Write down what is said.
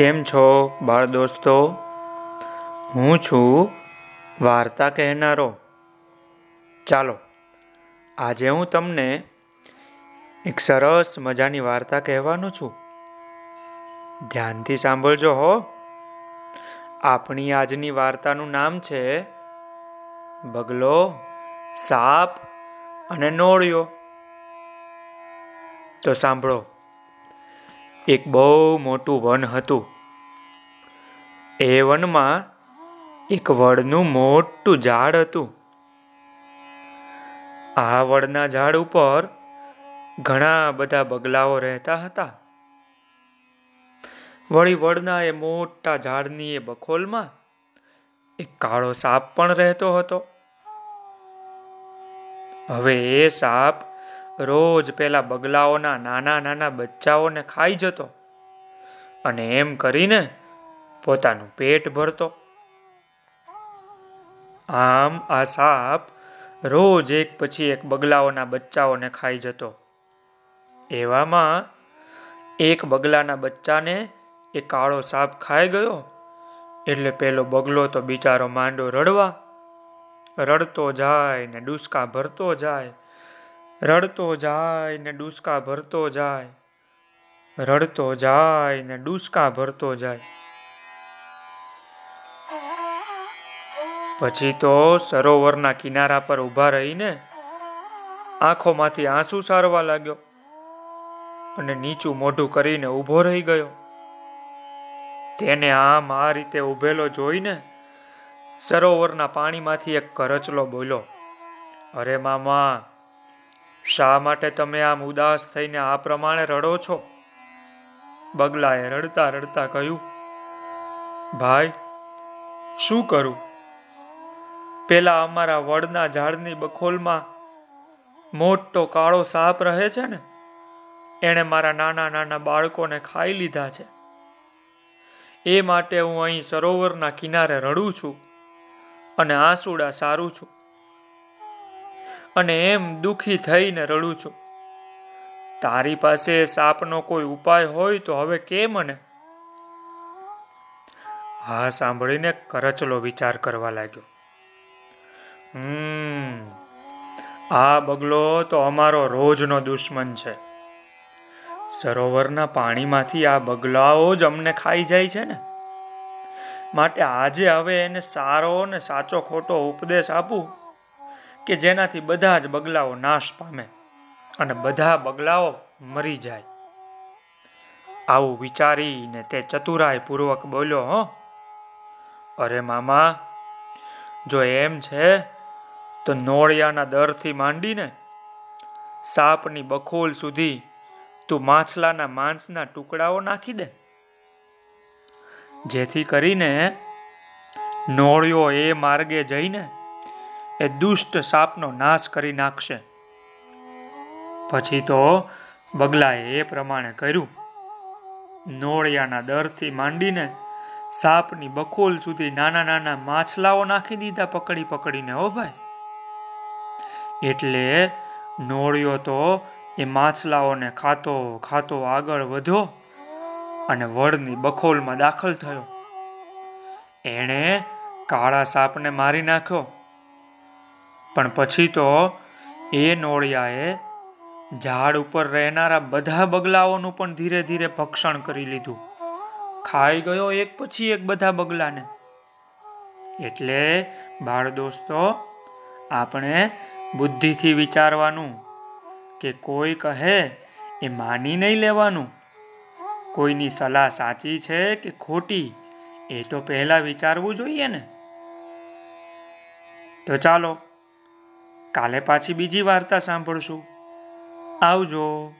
કેમ છો, બાળ દોસ્તો? હું છું વાર્તા કહેનારો. ચાલો, આજે હું તમને એક સરસ મજાની વાર્તા કહેવાનો છું. ધ્યાનથી સાંભળજો હો. આપણી આજની વાર્તાનું નામ છે બગલો, સાપ અને નોળિયો. તો સાંભળો. એક બહુ મોટું વન હતું. એ વનમાં એક વડનું મોટું ઝાડ હતું. આ વડના ઝાડ ઉપર ઘણા બધા બગલાઓ રહેતા હતા. વળી વડના એ મોટા ઝાડની એ બખોલમાં એક કાળો સાપ પણ રહેતો હતો. હવે એ સાપ રોજ પેલા બગલાઓના નાના નાના બચ્ચાઓને ખાઈ જતો અને એમ કરીને પોતાનું પેટ ભરતો. આમ આ સાપ રોજ એક પછી એક બગલાઓના બચ્ચાઓને ખાઈ જતો. એવામાં એક બગલાના બચ્ચાને એ કાળો સાપ ખાઈ ગયો એટલે પેલો બગલો તો બિચારો માંડો રડવા, રડતો જાય ને ડુસકા ભરતો જાય રડતો જાય ને ડૂસકા ભરતો જાય. રડતો જાય ને ડૂસકા ભરતો જાય. પછી તો સરોવરના કિનારા પર ઊભા રહીને આંખોમાંથી આંસુ સારવા લાગ્યો અને નીચું મોઢું કરીને ઊભો રહી ગયો. તેને આમ આ રીતે ઊભેલો જોઈને સરોવરના પાણીમાંથી એક કરચલો બોલ્યો, અરે મામા શા માટે તમે આમ ઉદાસ થઈને આ પ્રમાણે રડો છો? બગલાએ રડતા રડતા કહ્યું, ભાઈ, શું કરું? પેલા અમારા વડના ઝાડની બખોલમાં મોટો કાળો સાપ રહે છે ને? એણે મારા નાના નાના બાળકોને ખાઈ લીધા છે. એ માટે હું અહીં સરોવરના કિનારે રડું છું અને આંસુડા સારું છું. અને એમ દુખી થઈને રડું છું. તારી પાસે સાપનો કોઈ ઉપાય હોય તો હવે કે મને? હા, સાંભળીને કરચલો વિચાર કરવા લાગ્યો. હમ, આ બગલો તો અમારો રોજનો દુશ્મન છે. સરોવરના પાણીમાંથી આ બગલાઓ જ અમને ખાઈ જાય છે ને? માટે આજે હવે એને સારો ને સાચો ખોટો ઉપદેશ આપું. કે જેનાથી બધા જ બગલાઓ નાશ પામે અને બધા બગલાઓ મરી જાય. આવું વિચારીને તે ચતુરાઈ પૂર્વક બોલ્યો, હો, અરે મામા, જો એમ છે, તો નોળિયાના દરથી માંડીને સાપની બખોલ સુધી તું માછલાના માંસના ટુકડાઓ નાખી દે. જેથી કરીને નોળિયો એ માર્ગે જઈને એ દુષ્ટ સાપનો નાશ કરી નાખશે. પછી તો બગલાએ એ પ્રમાણે કર્યું. નોળિયાના દરથી માંડીને સાપની બખોલ સુધી નાના નાના માછલાઓ નાખી દીધા પકડી પકડીને, હો ભાઈ. એટલે નોળિયો તો એ માછલાઓને ખાતો ખાતો આગળ વધ્યો અને વડની બખોલમાં દાખલ થયો. એણે કાળા સાપને મારી નાખ્યો. પણ પછી તો એ નોળિયાએ ઝાડ ઉપર રહેનારા બધા બગલાઓનું પણ ધીરે ધીરે ભક્ષણ કરી લીધું. ખાઈ ગયો એક પછી એક બધા બગલાને. એટલે બાળ દોસ્તો, આપણે બુદ્ધિથી વિચારવાનું કે કોઈ કહે એ માની નહીં લેવાનું. કોઈની સલાહ સાચી છે કે ખોટી, એ તો પહેલાં વિચારવું જોઈએ ને. તો ચાલો કાલે પાછી બીજી વાર્તા સાંભળશું. આવજો.